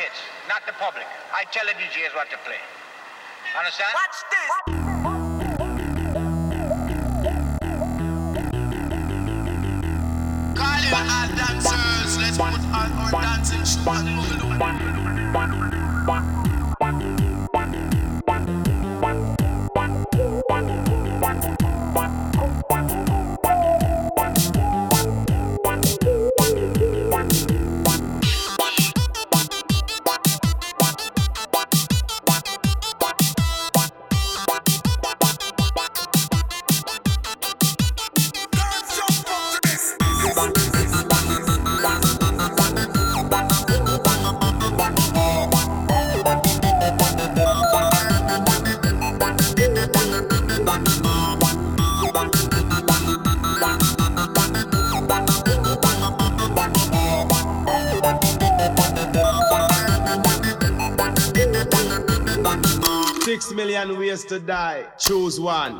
hits, not the public. I tell the DJs what to play. Understand? Watch this. Call your all dancers. Let's put on our dancing shoes and move. Six million ways to die. Choose one.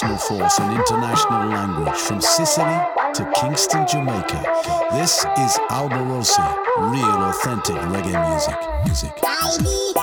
An international force, an international language from Sicily to Kingston, Jamaica. This is Alborosie, real authentic reggae music. Music. ID,